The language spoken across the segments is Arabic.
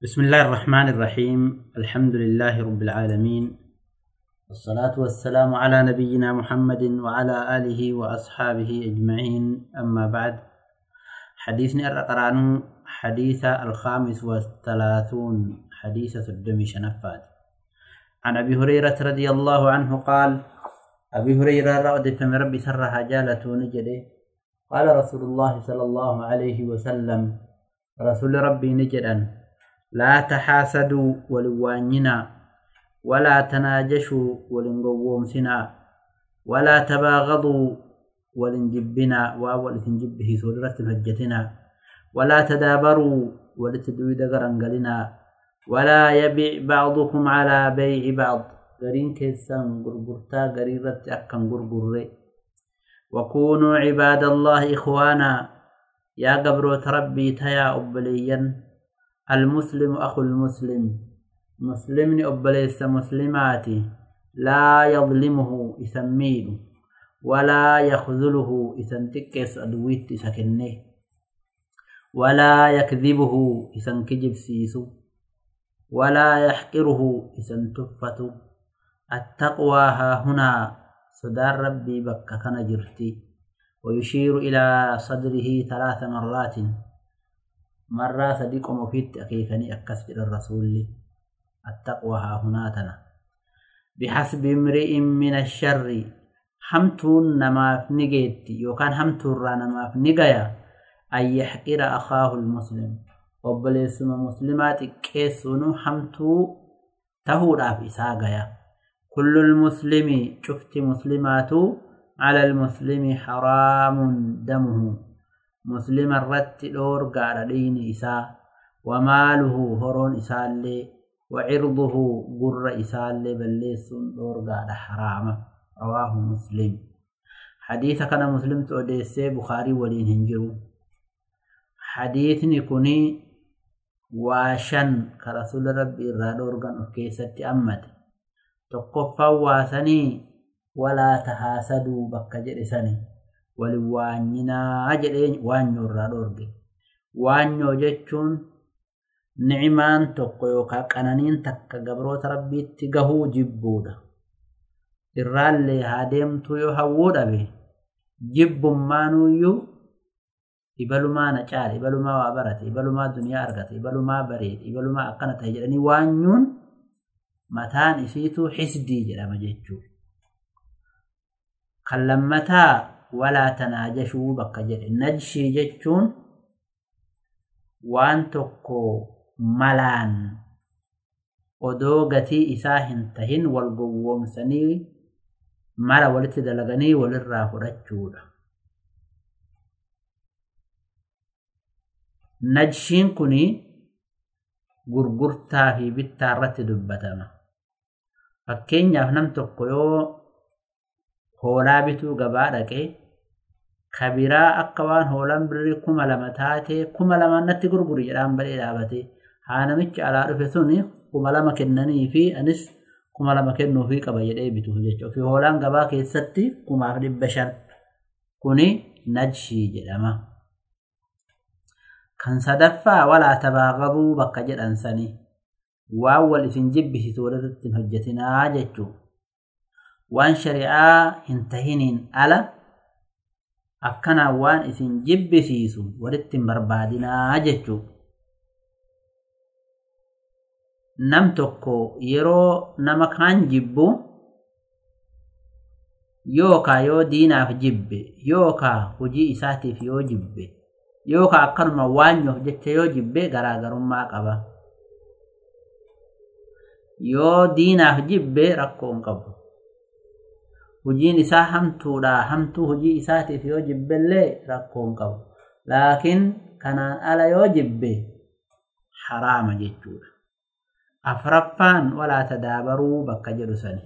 بسم الله الرحمن الرحيم. الحمد لله رب العالمين. والصلاة والسلام على نبينا محمد وعلى آله وأصحابه أجمعين. أما بعد حديثنا القرآن حديث الخامس والثلاثون حديث الدم شنفات. عن أبي هريرة رضي الله عنه قال أبي هريرة رأد فم ربي سرها جالة نجده. قال رسول الله صلى الله عليه وسلم رسول ربي نجدا. لا تحاسدوا ولوانينا ولا تناجشوا ولنقومسنا ولا تباغضوا ولنجبنا ولتنجبه سورة هجتنا ولا تدابروا ولتدويد غرنقلنا ولا يبيع بعضكم على بيع بعض. غرين كيسان غرغرتا غريرت أكن غرغر وكونوا عباد الله إخوانا يا قبرو تربي تيا أبليا. المسلم أخو المسلم. مسلمني أبليس مسلماتي لا يظلمه يسميه ولا يخذله يسنتكس أدويت سكنه ولا يكذبه يسنكجب سيسو ولا يحقره يسنتفت التقوى ها هنا صدار ربي بك كان جرتي ويشير إلى صدره ثلاث مرات. مرة صديق مفيد أكيكني أكس إلى الرسول التقوى ها هنا تنا. بحسب امرئ من الشر حمتون نماف نجيت يوكان حمتون را نماف نجايا. أن يحقر أخاه المسلم. وبلسما مسلمات كيسونو حمتو تهورا في ساقيا كل المسلم شفت مسلمات على المسلم حرام دمه. muslima irratti dhoorgaadha dhiini isaa wamaaluhu horoon isaallee wacirduhu gurra isaallee balleessuun dhoorgaadha haraama. Rawaahu muslim. Hadiisa kana muslimtu odeessee bukaarii waliin hin jiru. Hadiisni kunii waa shan ka rasula rabbi irraa dhoorgan of keessatti ammate. Tokkoffaan waasanii walaa tahaasaduu bakka jedhe waliin waanyinaa jedhee waanyoo irraa dhoorge. Waanyoo jechuun nicimaan tokko yookaan qananiin takka gabroota rabbiitti gahuu jibbuudha. Irraallee haa deemtuu yoo hawwuu dhabe jibbummaanuyyu ibalumaa na caale, ibalumaa waa barate, ibalumaa duniyaa argate, ibalumaa bareede, ibalumaa akkana ta'e jedhanii waanyuun mataan isiituu hisdii jedhama jechuudha. Kan lammataa walaa tanaajashuu bakka jedhe najshii jechuun waan tokko malaan odoo gatii isaa hin tahin wal gowwoomsanii mala walitti dalaganii walirraa fudhachuudha. Najshiin kun gurgurtaa fi bittaa irratti dubbatama. Fakkeenyaaf nam tokko yoo hoolaa bituu gabaa dhaqee kabiraa akka waan hoolaan birrii kuma lama taatee kuma lamaan natti gurguri jedhaan balee dhaabatee haa namichi alaa dhufe suni kuma lama kennanii fi anis kuma lama kennuufii qaba jedhee bituuf jechuudha. Fi hoolaan gabaa keessatti kumaaf dhibba shan kuni najshii jedhama. Kan sadaffaa walaa tabaaqabuu bakka jedhan sanii waan wal isin jibbisiisu walirratti hin hojjetinaa jechuudha. Waan shari'aa hin tahiniin ala akkanaan waan isin jibbisiisu walitti hin barbaadinaa jechuudha. nam tokko yeroo nama kaan jibbu yookaa yoo diinaaf jibbe yookaa hojii isaatiif yoo jibbe yookaa akkanuma waanyoof jecha yoo jibbe garaagarummaa qaba. Yoo diinaaf jibbe rakkoo hin qabu. Hojiin isaa hamtuudha. Hamtuu hojii isaatiif yoo jibbellee rakkoo hin qabu. Laakiin kanaan ala yoo jibbe haraama jechuudha. afraffaan walaa tadaabaruu bakka jedhu sani.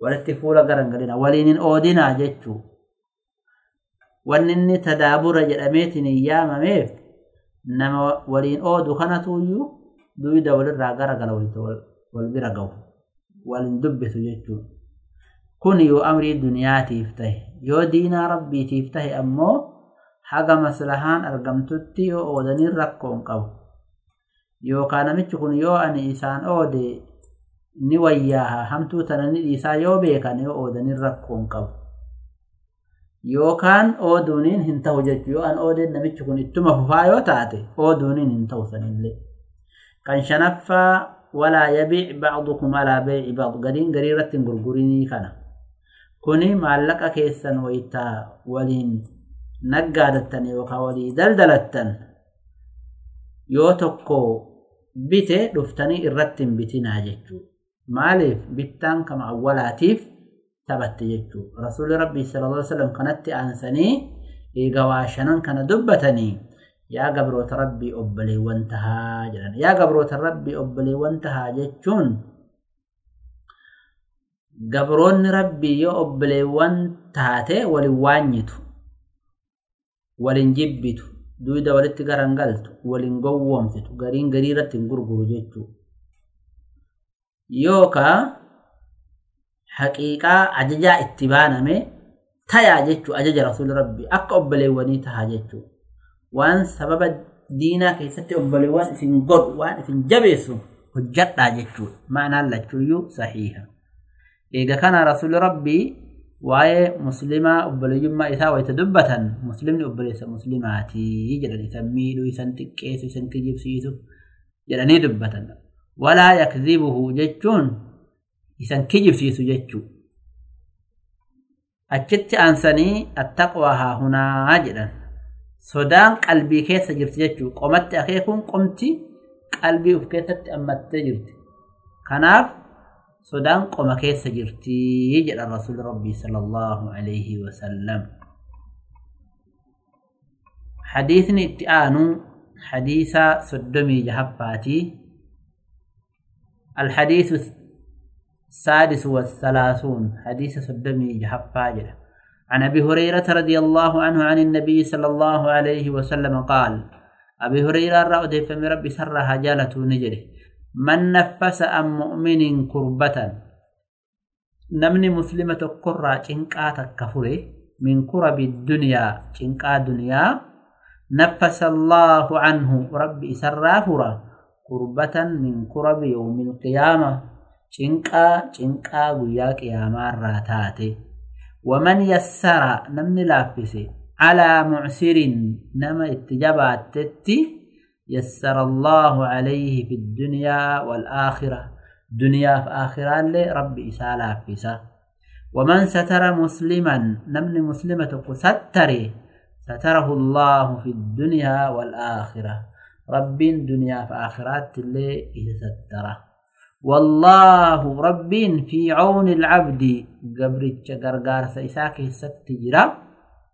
Walitti fuula garangalina waliin hin oodinaa jechuu. Wanni inni tadaabura jedhameetiin hin yaamameef nama waliin oodu kanatuuyyuu duyda walirraa garagala wal bira gahu. Walin dubbisu jechuu kun yoo amrii duniyaatiif tahe. Yoo diinaa rabbiitiif tahe ammoo haga maslahaan argamtutti yoo oodaniin rakkoo hin qabu. Yookaan namichi kun yoo ani isaan oode ni wayyaaha hamtuu tana ni dhiisaa yoo beekan yoo oodanin rakkoon qabu. Yookaan ooduuniin hin ta'u jechuu yoo an oodeen namichi kun ittuma fufaa yoo taate ooduuniin hin ta'u sanillee. Kan shanaffaa walaa yabiic bacdukum alaa beeyci bacd gariin garii irratti hin gurgurinii kana kuni maallaqa keessan wayitaa waliin naggaadattan yookaan walii daldalattan yoo tokko bite dhuftanii irratti hin bitinaa jechuudha. maaliif bittaan kama awwalaatiif taphatte jechuudha. Rasuulli Rabbii sallallahu alaihi wasallam kanatti aansanii eega waa shanan kana dubbatanii yaa gabroota Rabbii obboleewwan tahaa jedhan. Yaa gabroota Rabbii obboleewwan tahaa jechuun gabroonni Rabbii yoo obboleewwan taate walin waanyitu, walin jibbitu, duuda walitti garangaltu, walin gowwoomsitu, gariin garii irratti hin gurguru jechuudha. yookaa haqiiqaa ajajaa itti baaname tayaa jechuu ajaja rasuuli rabbii akka obboleewwanii tahaa jechuu. Waan sababa diinaa keessatti obboleewwan isin godhu waan isin jabeessu hojjadhaa jechuudha. Ma'anaan lachuuyyuu sahiha إذا كان رسول ربي واي مسلمة أبليما إثا ويتدبة مسلم أبليس مسلماتي جلن يسميل ويسنتك إيس ويسنكجب سيسو جلني دبة ولا يكذبه جتشون يسنكجب سيسو جتشو أجدت أنساني التقوىها هنا جلن سودان قلبي كيس جرت جتشو قمت أخيكم قمت قلبي أفكيست أمت جرت كناف sodaan qoma keessa jirti jedhan rasuuli rabbii sallallahu alaihi wasallam حديثني اتآنو حديثا صدمي جهباتي الحديث السادس والثلاثون حديث صدمي جهباجر عن أبي هريرة رضي الله عنه عن النبي صلى الله عليه وسلم قال أبي هريرة رأى فمن ربي سرها جالة نجري من نفس عن مؤمن كربة؟ نمني مسلمة قرى چنقات كفرة من كرب الدنيا چنقا دنيا. نفس الله عنه ربي سرافرا كربة من كرب يوم القيامة چنقا چنقا قيا قياما راتاتي ومن يسر نمن لافسي على معسر نما اتجابات تتي يسر الله عليه في الدنيا والآخرة. دنيا في آخرة اللي ربي إسالة فيسا. ومن ستر مسلما نمن مسلمة ستري ستره الله في الدنيا والآخرة. رب دنيا في آخرات اللي ستره. والله رب في عون العبد. قبرتش غرغار سيساك ستجرا.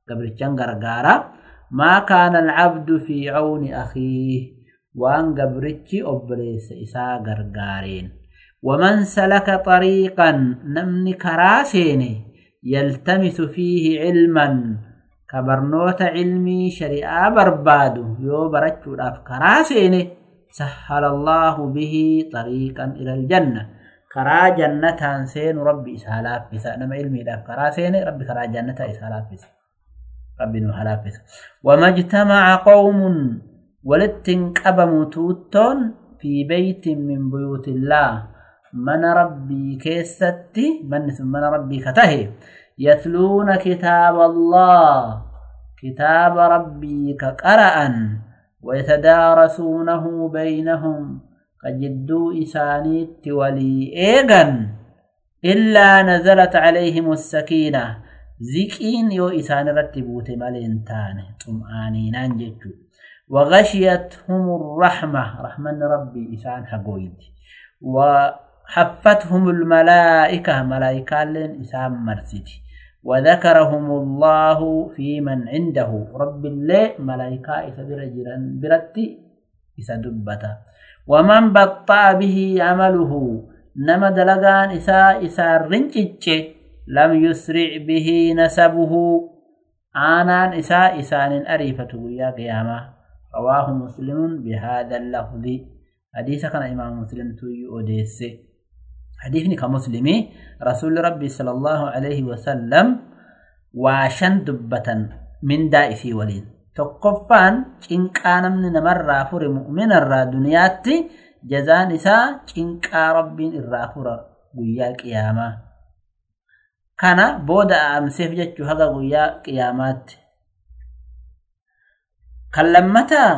قبرتش غرغارا ما كان العبد في عون أخيه وأن قبرتش أبليس إسا غرغارين ومن سلك طريقا نمن كراسين يلتمس فيه علما. كبرنوت علمي شريعة بربادو يو داف كراسين. سهل الله به طريقا إلى الجنة. كرا جنة سين ربي إسهالات بس نما علمي داف كرا سين ربي كرا جنة إسهالات بس نوحالات بس وما اجتمع قوم ولتنقبموا توتون في بيت من بيوت الله. من ربي كيستي؟ من من ربي كتهي. يتلون كتاب الله. كتاب ربي كقرأ ويتدارسونه بينهم. كجدو إسانيت ولي إيغا إلا نزلت عليهم السكينة. زكين يو إسان رتبوت ملين تاني طمآنين ججو وغشيتهم الرحمة رحمن ربي إسان حقويد وحفتهم الملائكة ملائكة لين إسان مرسيتي وذكرهم الله في من عنده رب الله ملائكة إسابير جيران برتي إسادبتا ومن بطأ به عمله نما دلغان إسا إسا رنچچ لم يسرع به نسبه. آنان إسا إسان أريفة يا قيامة رواه مسلم بهذا اللفظ. حديث كان إمام مسلم توي أوديسي حديثني كمسلمي رسول ربي صلى الله عليه وسلم واشن دبة من دائفي ولين tokkoffaan cinqaa namni namarraa fure mu'minarraa duniyaatti jazaan isaa cinqaa rabbiin irraa fura guyyaa qiyaamaa kana booda aamseef jechuu haga guyyaa qiyaamaatti kan lammataa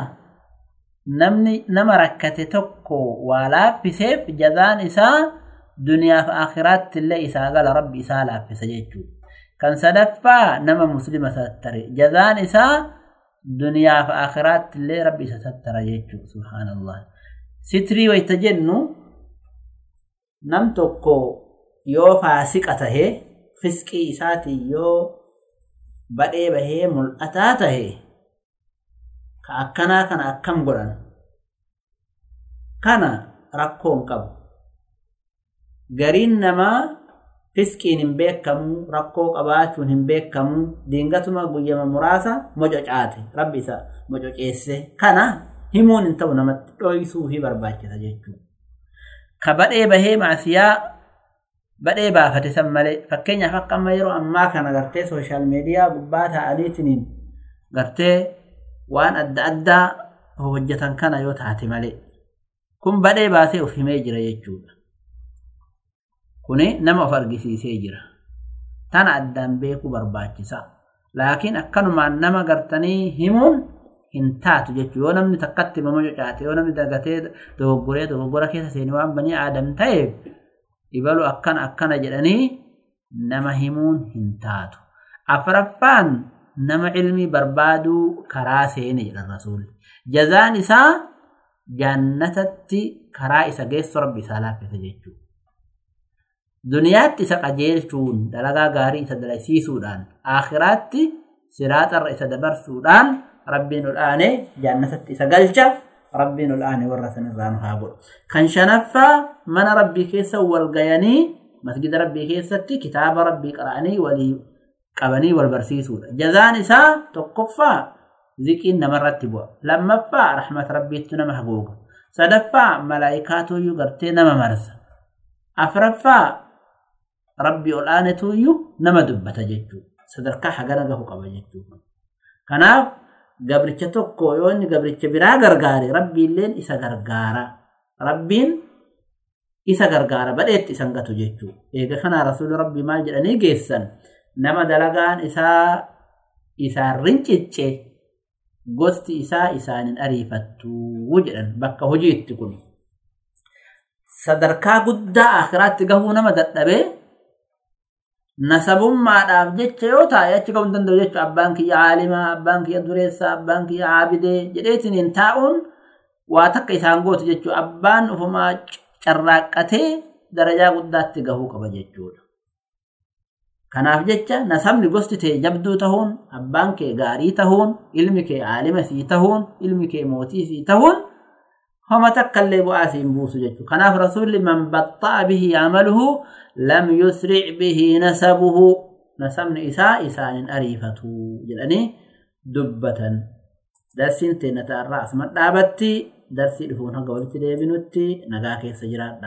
namni nama rakkate tokko waa laaffiseef jazaan isaa duniyaaf akhiraatti illee isaa gala rabbi isaa laaffisa jechuudha. Kan sadaffaa nama muslima sattare jazaan isaa duniyaaf akhiraatti illee rabbi isa sattara jechuudha subhaanallah. Sitrii wayita jennu nam tokko yoo faasiqa tahee fisqii isaatiin yoo badhee bahee mul'ataa tahee ka akkanaa kana akkam godhan? Kana rakkoon qabu. Gariin namaa fisqiin hin beekamu rakkoo qabaachuun hin beekamu diingatuma guyyama muraasa mococaate rabbi isa mococeesse kana himuun hin ta'u namatti dhoysuu fi barbaachisa jechuudha. Ka badhee bahee maasiyaa badhee baafate san malee fakkeenyaaf akka amma yeroo ammaa kana gartee sooshaal meediyaa gubbaa ta'aniitiin gartee waan adda addaa hojjetan kana yoo taate malee kun badhee baasee of himee jira jechuudha. Kuni nama of argisiisee jira. Tana addaan beekuu barbaachisa. Laakiin akkanumaan nama gartanii himuun hin taatu jechuudha. Yoo namni takkatti mama cocaate yoo namni dagatee dogoggoree dogoggora keessa seenii waan banii aadam ta'eef himuun hin taatu. Afraffaan nama ilmii barbaaduu karaa seene jedhan rasuulli. Jazaan isaa jannatatti karaa isa geessu rabbi isaa laaffisa jechuudha. Duniyaatti isa qajeelchuun dalagaa gaarii isa dalasiisuudhaan akhiraatti siraaxarra isa dabarsuudhaan rabbiin ol'aane jannatatti isa galcha ربنا الآن ورثنا الآن هابور كان شنفا من ربي كيسا والغياني مسجد ربي كيسا كتاب ربي قرأني ولي قبني والبرسيسو جزاني سا تقفا ذكي نمرتبوا لما فا رحمة ربي اتنا محبوب سدفا ملايكاتو يغرتي نممرس أفرفا ربي الآن تو يو نمدبتا جيتو. صدرك حقنا قبجيتو كناف gabricha tokko yoo gabricha biraa gargaare rabbiilleen isa gargaara. Rabbiin isa gargaara badheetti isan gatu jechuudha. Eega kanaa rasuulli rabbii maal jedhanii geessan nama dalagaan isaa isaan rincicce gosti isaa isaanin ariifattuu jedhan bakka hojiitti kun. Sadarkaa guddaa akhiraatti gahuu nama dadhabee nasabummaadhaaf jecha yoo taa'e achi hin danda'u jechuudha. Abbaan kiyya aalimaa, abbaan kiyya dureessaa, abbaan kiyya aabidee jedheetiin taa'uun waa takka isaan gootu jechuudha. Abbaan ofumaa carraaqqatee darajaa guddaatti gahuu qaba jechuudha. Kanaaf jecha nasabni gosti ta'e jabduu ta'uun, abbaan kee gaarii ta'uun, ilmi kee aalima sii ta'uun, ilmi kee mootii sii ta'uun هما تقلبوا آثين بوسجته كناف رسول من بطأ به عمله لم يسرع به نسبه. نسب إساء إساء أريفته جلأني دبة درسين تنتع الرأس من دابتي درسي لفونها قولت ليبنتي نقاكي سجرات